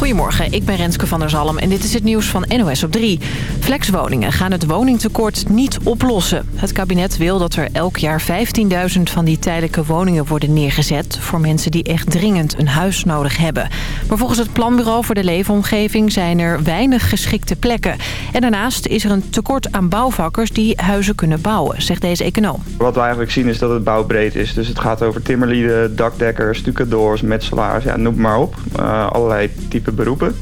Goedemorgen, ik ben Renske van der Zalm en dit is het nieuws van NOS op 3. Flexwoningen gaan het woningtekort niet oplossen. Het kabinet wil dat er elk jaar 15.000 van die tijdelijke woningen worden neergezet... voor mensen die echt dringend een huis nodig hebben. Maar volgens het Planbureau voor de Leefomgeving zijn er weinig geschikte plekken. En daarnaast is er een tekort aan bouwvakkers die huizen kunnen bouwen, zegt deze econoom. Wat we eigenlijk zien is dat het bouwbreed is. Dus het gaat over timmerlieden, dakdekkers, stucadoors, metselaars, ja, noem maar op. Uh, allerlei type beroepen.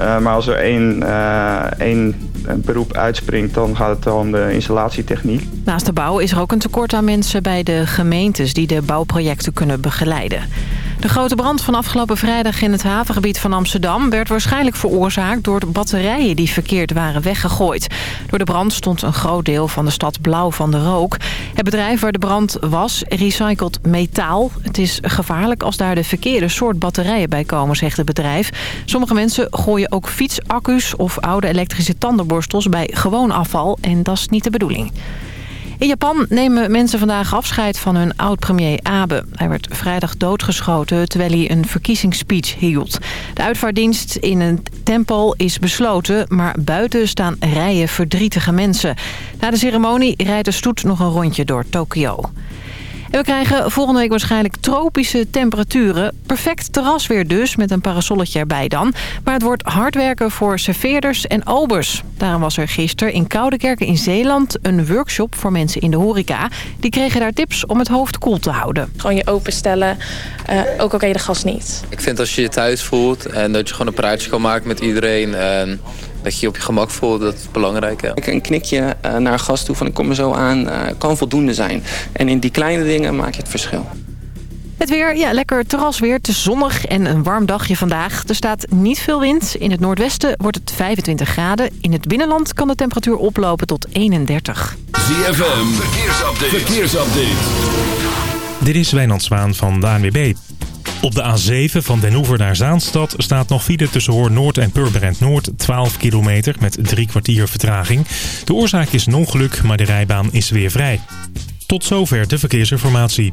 Uh, maar als er één, uh, één beroep uitspringt, dan gaat het om de installatietechniek. Naast de bouw is er ook een tekort aan mensen bij de gemeentes die de bouwprojecten kunnen begeleiden. De grote brand van afgelopen vrijdag in het havengebied van Amsterdam... werd waarschijnlijk veroorzaakt door batterijen die verkeerd waren weggegooid. Door de brand stond een groot deel van de stad blauw van de rook. Het bedrijf waar de brand was recycelt metaal. Het is gevaarlijk als daar de verkeerde soort batterijen bij komen, zegt het bedrijf. Sommige mensen gooien ook fietsaccu's of oude elektrische tandenborstels bij gewoon afval. En dat is niet de bedoeling. In Japan nemen mensen vandaag afscheid van hun oud-premier Abe. Hij werd vrijdag doodgeschoten terwijl hij een verkiezingsspeech hield. De uitvaartdienst in een tempel is besloten, maar buiten staan rijen verdrietige mensen. Na de ceremonie rijdt de stoet nog een rondje door Tokio. En we krijgen volgende week waarschijnlijk tropische temperaturen. Perfect terrasweer dus, met een parasolletje erbij dan. Maar het wordt hard werken voor serveerders en obers. Daarom was er gisteren in Koudekerken in Zeeland een workshop voor mensen in de horeca. Die kregen daar tips om het hoofd koel te houden. Gewoon je openstellen, uh, ook al ken je de gas niet. Ik vind als je je thuis voelt en dat je gewoon een praatje kan maken met iedereen... En dat je je op je gemak voelt, dat is belangrijk. Ja. Een knikje uh, naar een gast toe van ik kom er zo aan, uh, kan voldoende zijn. En in die kleine dingen maak je het verschil. Het weer, ja, lekker terrasweer. Is zonnig en een warm dagje vandaag. Er staat niet veel wind. In het noordwesten wordt het 25 graden. In het binnenland kan de temperatuur oplopen tot 31. ZFM, verkeersupdate. verkeersupdate. Dit is Wijnand Zwaan van de ANWB. Op de A7 van Den Hoever naar Zaanstad staat nog file tussen Hoorn Noord en Purmerend Noord 12 kilometer met drie kwartier vertraging. De oorzaak is een ongeluk, maar de rijbaan is weer vrij. Tot zover de verkeersinformatie.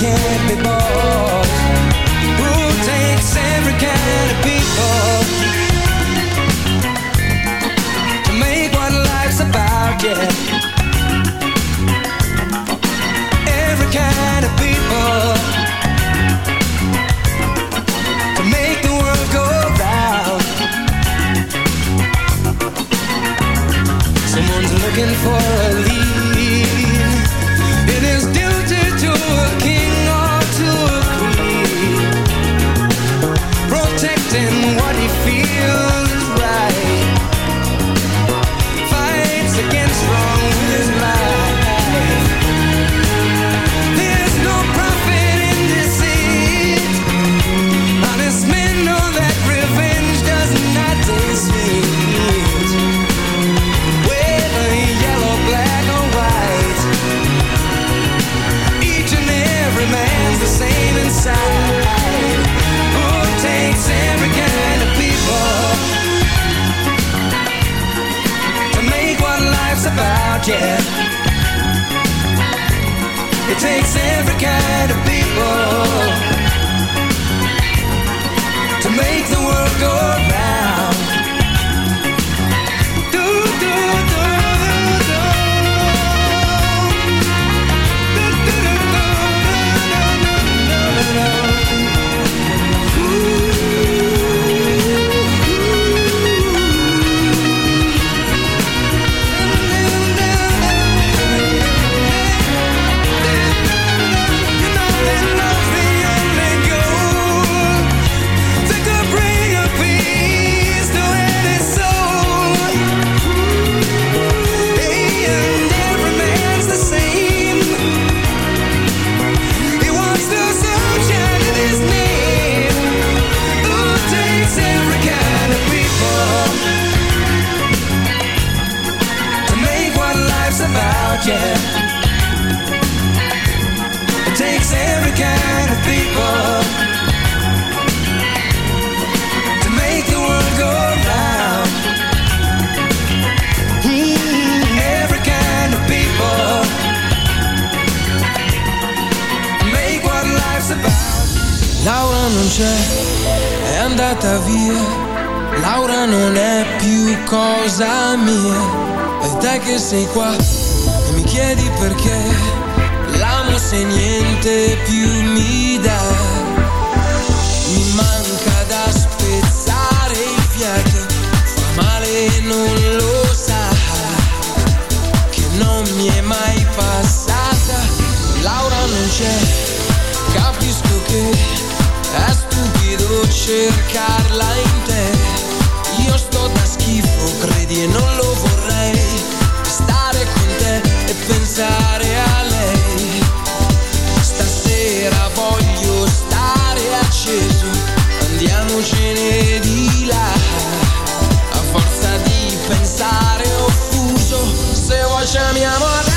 can't be bought c'è, è andata via. Laura non è più cosa mia. E te che sei qua e mi chiedi perché l'amo se niente più mi dà. Mi manca da spezzare i fiati, fa male e non lo sa, che non mi è mai cercarla in te. Io sto da schifo, credi e non lo vorrei. Stare con te e pensare a lei. Stasera voglio stare acceso, andiamocene di là. A forza di pensare offuso, se vuoi chiamiamo a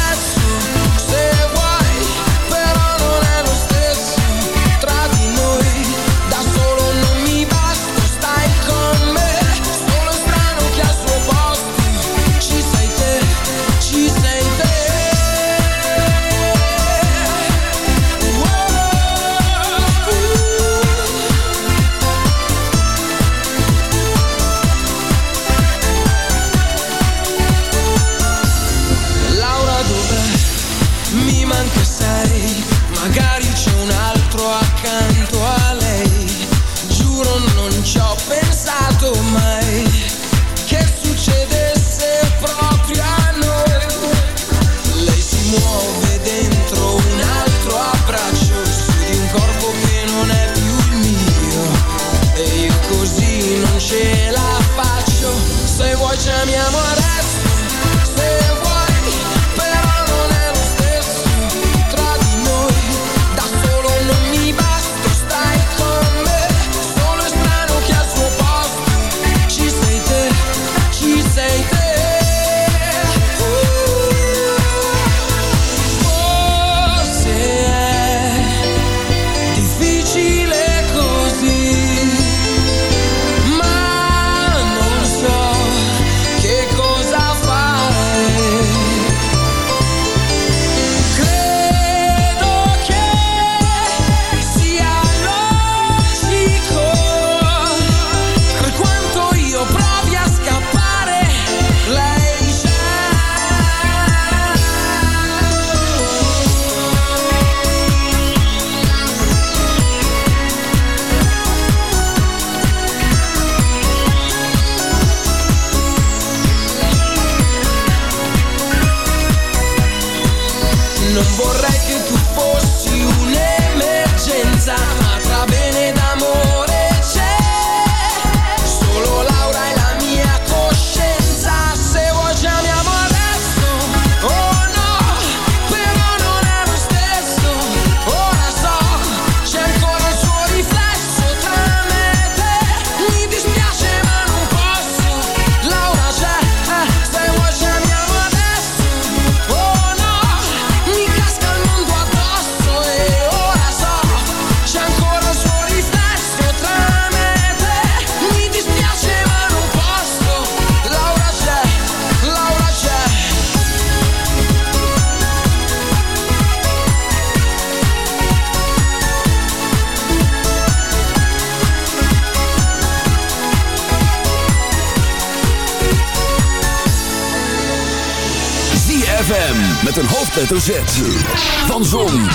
Van Zon,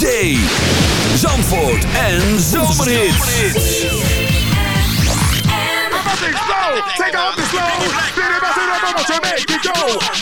Zee, Zandvoort en Zomerhit. Go.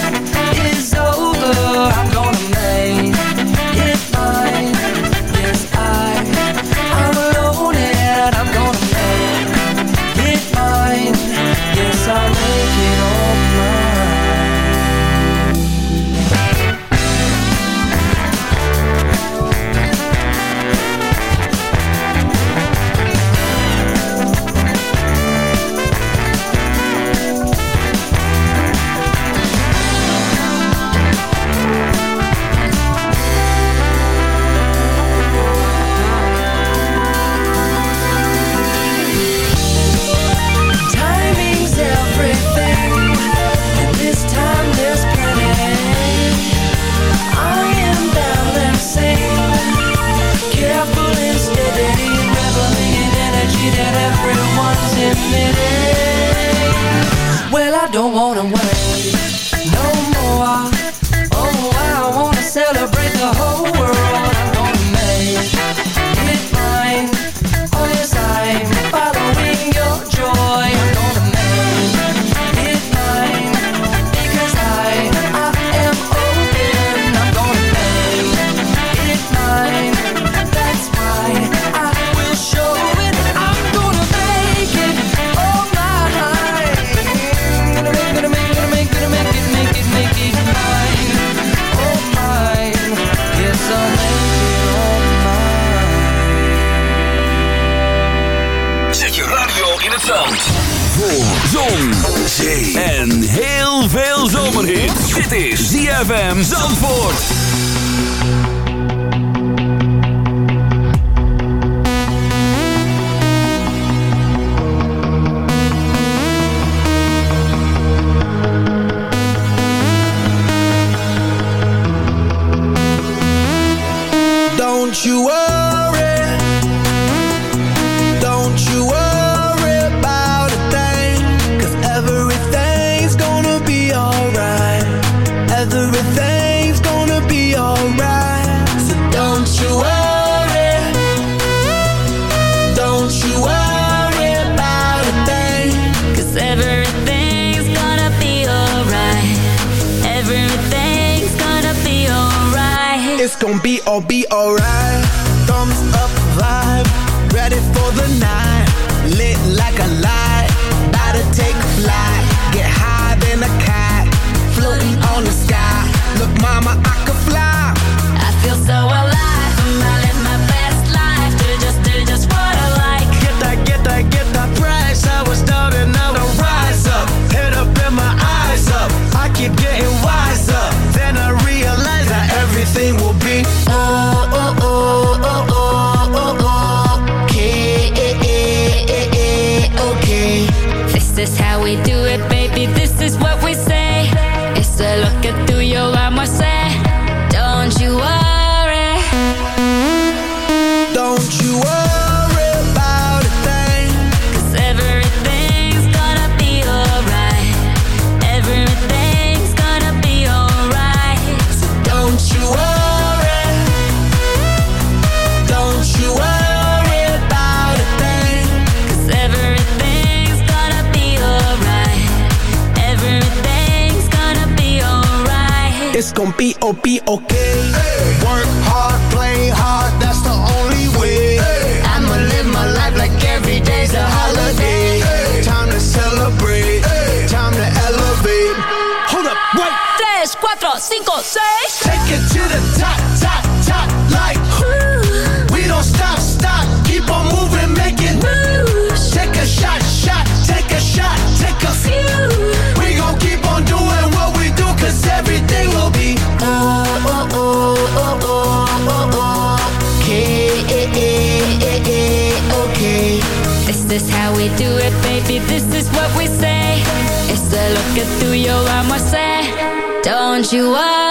Oh gon' be, all be alright. say, take it to the top, top, top, like. Ooh. We don't stop, stop, keep on moving, making moves. Take a shot, shot, take a shot, take a few. We gon' keep on doing what we do, cause everything will be. Oh, oh, oh, oh, oh, oh, oh. Okay, okay. This is how we do it, baby, this is what we say. It's the look through your arm, I say. Don't you worry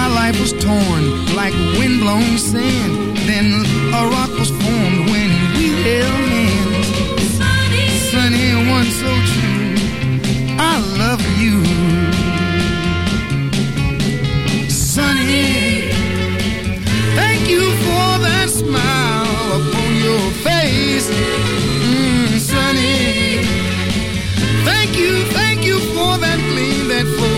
My life was torn like windblown sand. Then a rock was formed when we held hands. Sunny, sunny one so true. I love you. Sunny. Thank you for that smile upon your face. Mm, sunny. Thank you, thank you for that gleam that flows.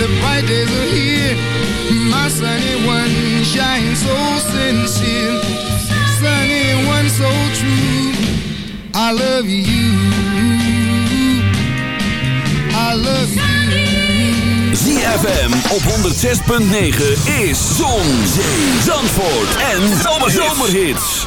The bright days are here. My sunny one shines so sincere. Sunny one so true. I love you. I love you. ZFM op 106.9 is Zon, Zee, Zandvoort en Zomerhits.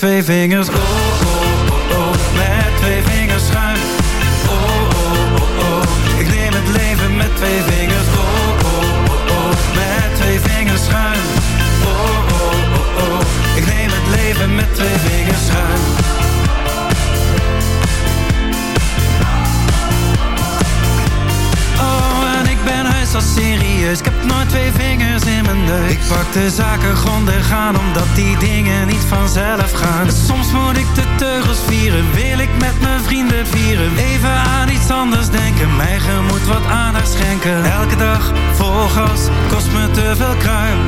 Twee vingers. Elke dag vol gas, kost me te veel kruim.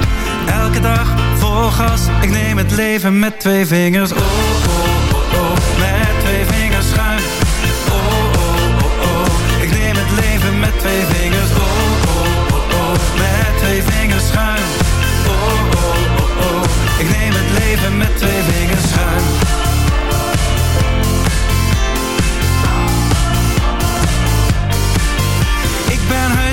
Elke dag vol gas, ik neem het leven met twee vingers. Oh,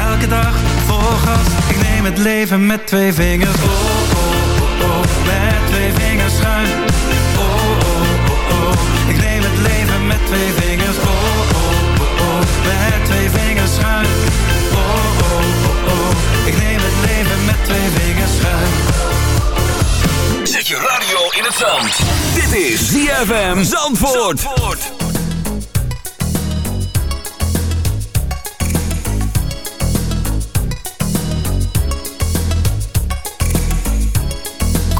Elke dag vol gas, ik neem het leven met twee vingers. Oh, oh, oh, oh, met twee vingers schuim. Oh, oh, oh, oh, ik neem het leven met twee vingers. Oh, oh, oh, oh, met twee vingers schuim. Oh, oh, oh, oh, ik neem het leven met twee vingers schuim. Zet je radio in het zand. Dit is ZFM Zandvoort.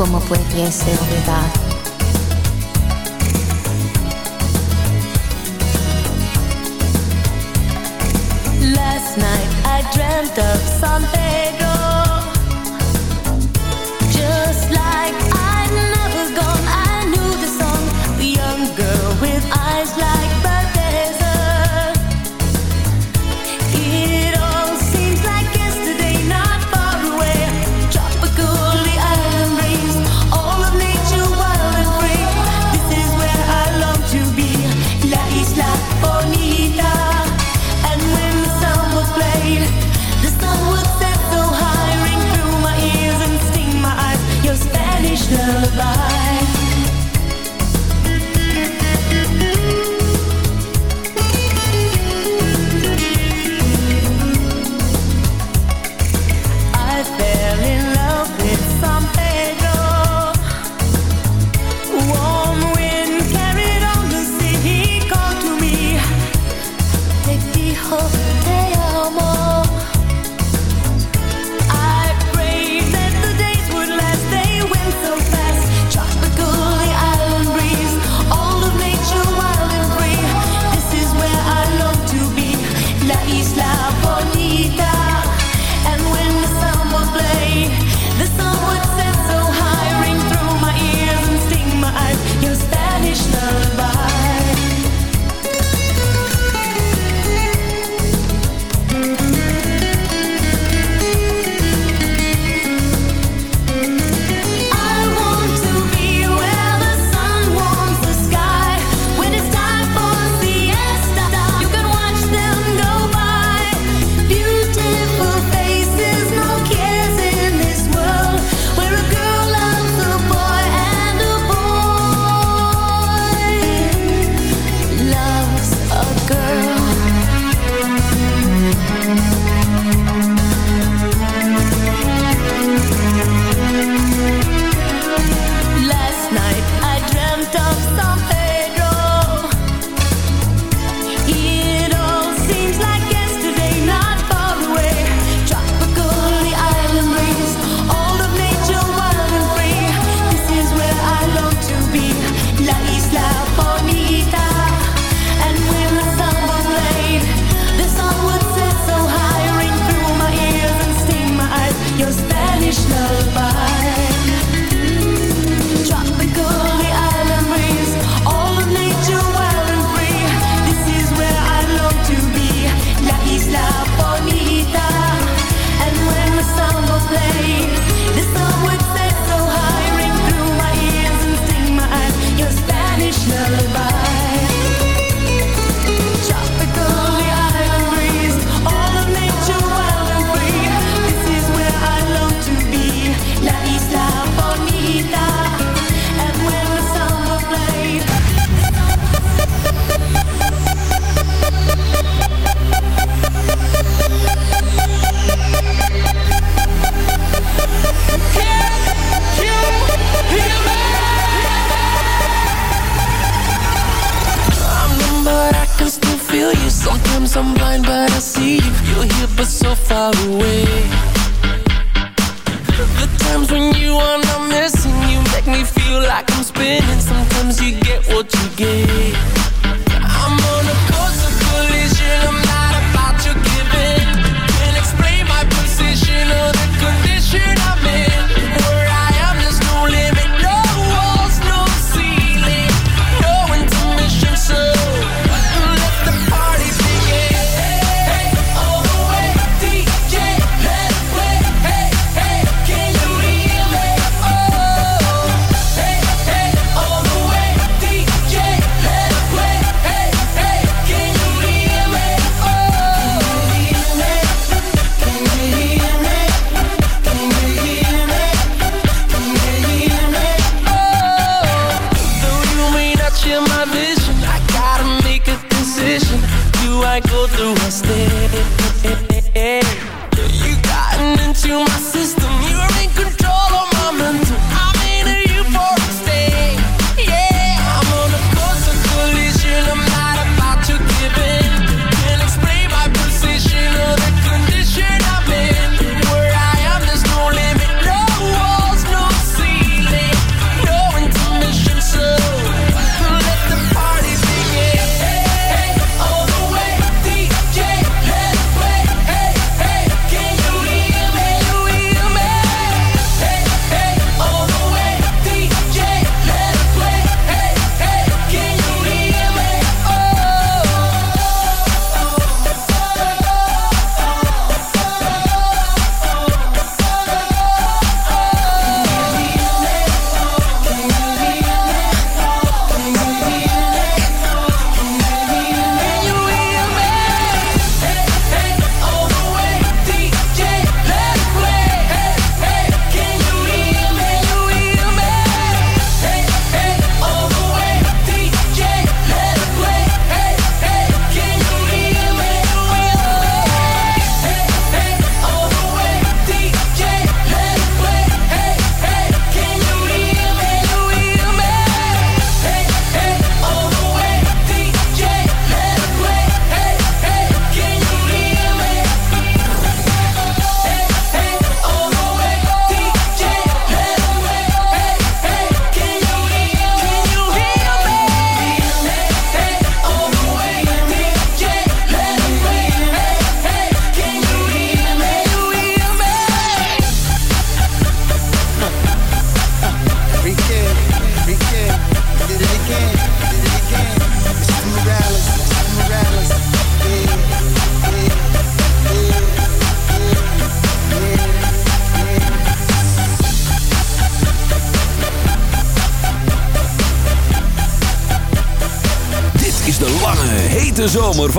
¿Cómo pudiese olvidar? Last night I dreamt of San Sometimes I'm blind but I see you. You're here but so far away. The times when you are not missing You make me feel like I'm spinning. Sometimes you get what you get. I'm on a course of collision. I'm not about to give in. Can't explain my position or the condition. I'm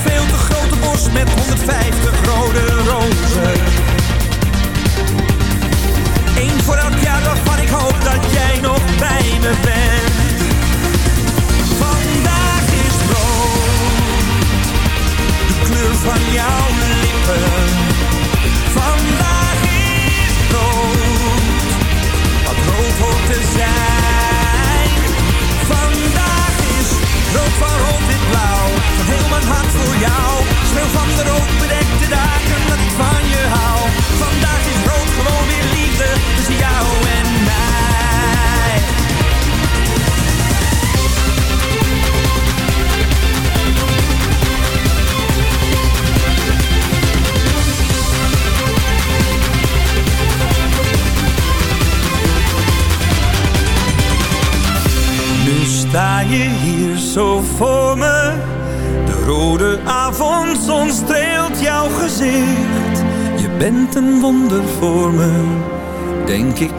Veel te grote bos met 150 rode rozen. Eén voor elk jaar waarvan ik hoop dat jij nog bij me bent. Vandaag is rood, de kleur van jouw lippen.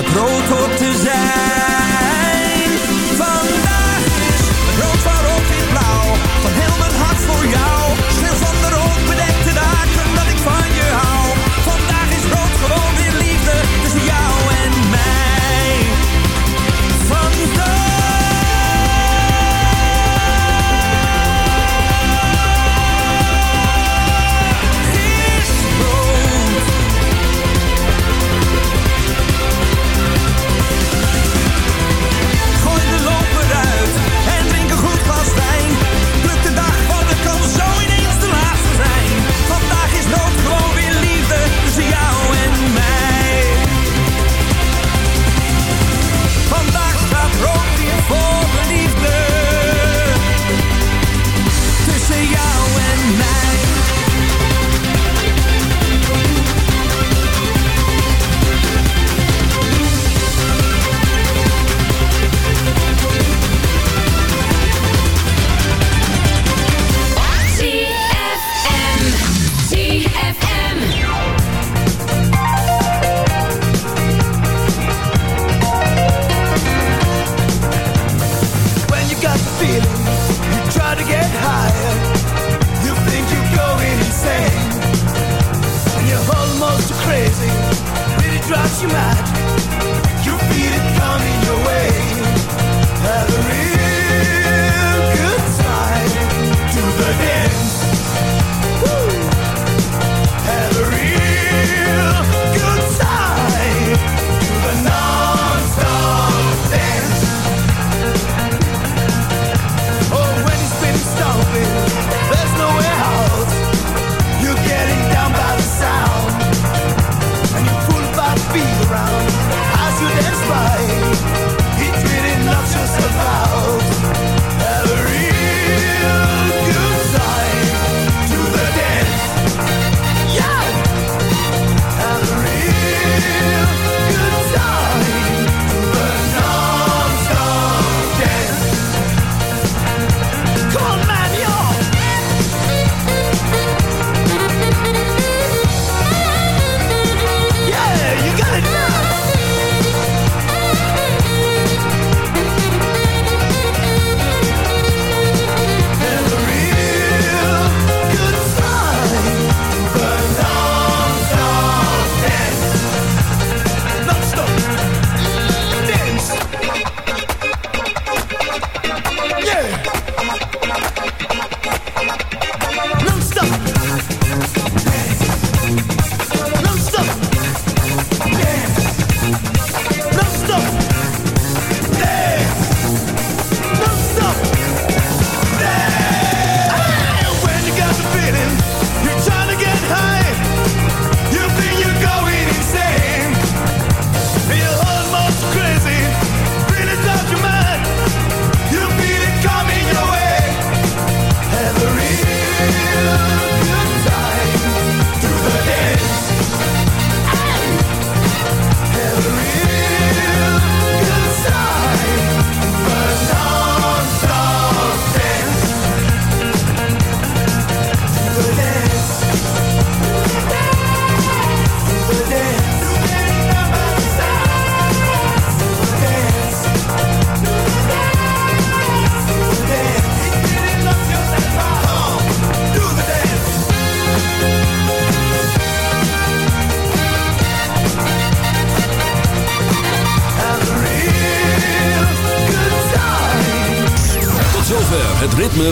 Wat rood hoort te zijn. Vandaag is rood rood wit blauw, van heel mijn hart voor jou.